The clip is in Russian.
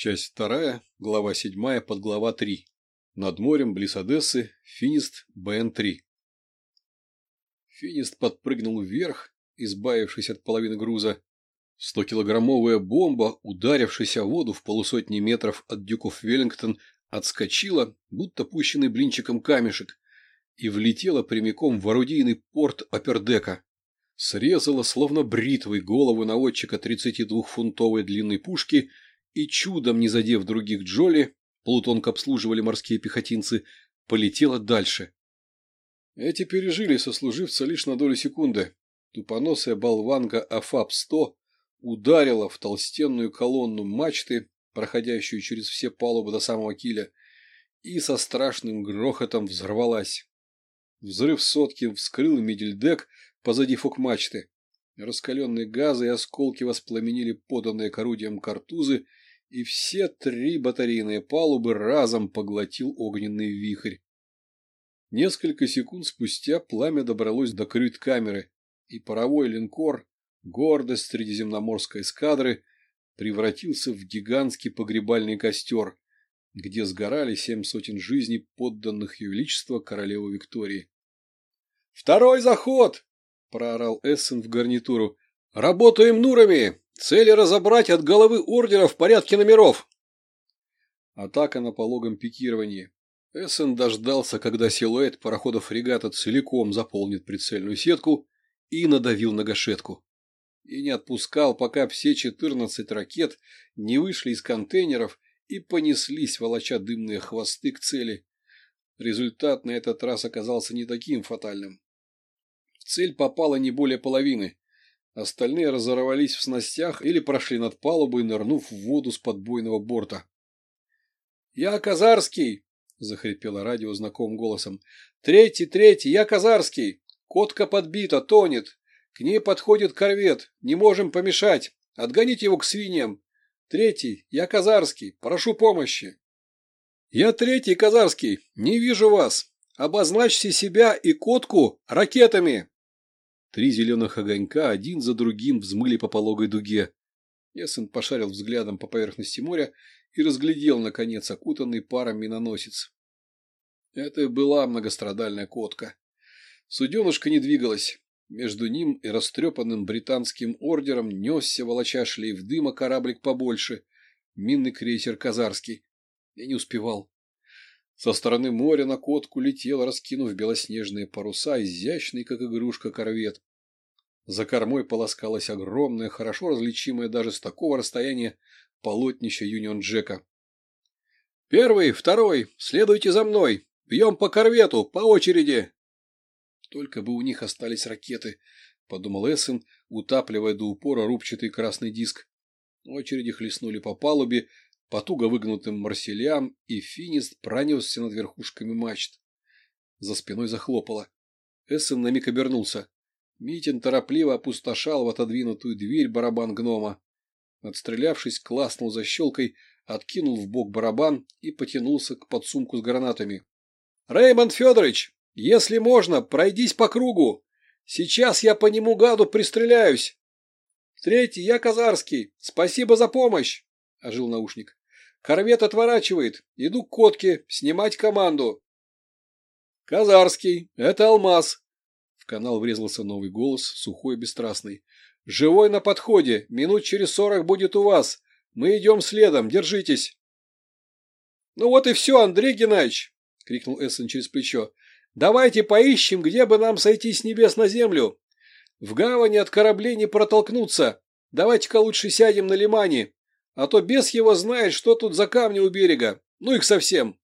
Часть вторая, глава седьмая, подглава три. Над морем, близ Одессы, Финист, БН-3. Финист подпрыгнул вверх, избавившись от половины груза. Стокилограммовая бомба, ударившись о воду в полусотни метров от дюков Веллингтон, отскочила, будто пущенный блинчиком камешек, и влетела прямиком в орудийный порт Апердека. Срезала, словно бритвой, голову наводчика 32-фунтовой длинной пушки и, чудом не задев других Джоли, полутонко обслуживали морские пехотинцы, полетела дальше. Эти пережили сослуживца лишь на долю секунды. Тупоносая болванка АФАП-100 ударила в толстенную колонну мачты, проходящую через все палубы до самого киля, и со страшным грохотом взорвалась. Взрыв сотки вскрыл медельдек позади фок-мачты. Раскаленные газы и осколки воспламенили поданные к орудиям картузы, и все три батарейные палубы разом поглотил огненный вихрь. Несколько секунд спустя пламя добралось до крют-камеры, и паровой линкор, гордость средиземноморской эскадры, превратился в гигантский погребальный костер, где сгорали семь сотен жизней подданных ее величества королевы Виктории. «Второй заход!» — проорал Эссен в гарнитуру. «Работаем нурами! Цели разобрать от головы ордера в порядке номеров!» Атака на пологом пикировании. Эссен дождался, когда силуэт парохода-фрегата целиком заполнит прицельную сетку и надавил на гашетку. И не отпускал, пока все четырнадцать ракет не вышли из контейнеров и понеслись, волоча дымные хвосты к цели. Результат на этот раз оказался не таким фатальным цель попала не более половины. Остальные разорвались в снастях или прошли над палубой, нырнув в воду с подбойного борта. «Я Казарский!» — захрипело радио знакомым голосом. «Третий, третий! Я Казарский! Котка подбита, тонет! К ней подходит корвет! Не можем помешать! Отгоните его к свиньям! Третий, я Казарский! Прошу помощи!» «Я третий, Казарский! Не вижу вас! Обозначьте себя и котку ракетами!» Три зеленых огонька один за другим взмыли по пологой дуге. Эссен пошарил взглядом по поверхности моря и разглядел, наконец, окутанный паром миноносец. Это была многострадальная котка. Суденушка не двигалась. Между ним и растрепанным британским ордером несся, волоча шлейф дыма, кораблик побольше, минный крейсер «Казарский». Я не успевал. Со стороны моря на котку летел, раскинув белоснежные паруса, изящный, как игрушка, корвет. За кормой полоскалась огромная, хорошо различимая даже с такого расстояния полотнище Юнион Джека. «Первый, второй, следуйте за мной! Бьем по корвету, по очереди!» «Только бы у них остались ракеты», — подумал Эссен, утапливая до упора рубчатый красный диск. Очереди хлестнули по палубе, по туго выгнутым марселям, и финист пронесся над верхушками мачт. За спиной захлопало. Эссен на миг обернулся. Митин торопливо опустошал в отодвинутую дверь барабан гнома. Отстрелявшись, класнул защелкой, откинул в бок барабан и потянулся к подсумку с гранатами. — Реймонд Федорович, если можно, пройдись по кругу. Сейчас я по нему гаду пристреляюсь. — Третий, я Казарский. Спасибо за помощь, — ожил наушник. Корвет отворачивает. Иду к котке. Снимать команду. Казарский. Это Алмаз. В канал врезался новый голос, сухой и бесстрастный. Живой на подходе. Минут через сорок будет у вас. Мы идем следом. Держитесь. Ну вот и все, Андрей Геннадьевич. Крикнул Эссен через плечо. Давайте поищем, где бы нам сойти с небес на землю. В гавани от кораблей не протолкнуться. Давайте-ка лучше сядем на лимане. А то бес его знает, что тут за камни у берега. Ну их совсем.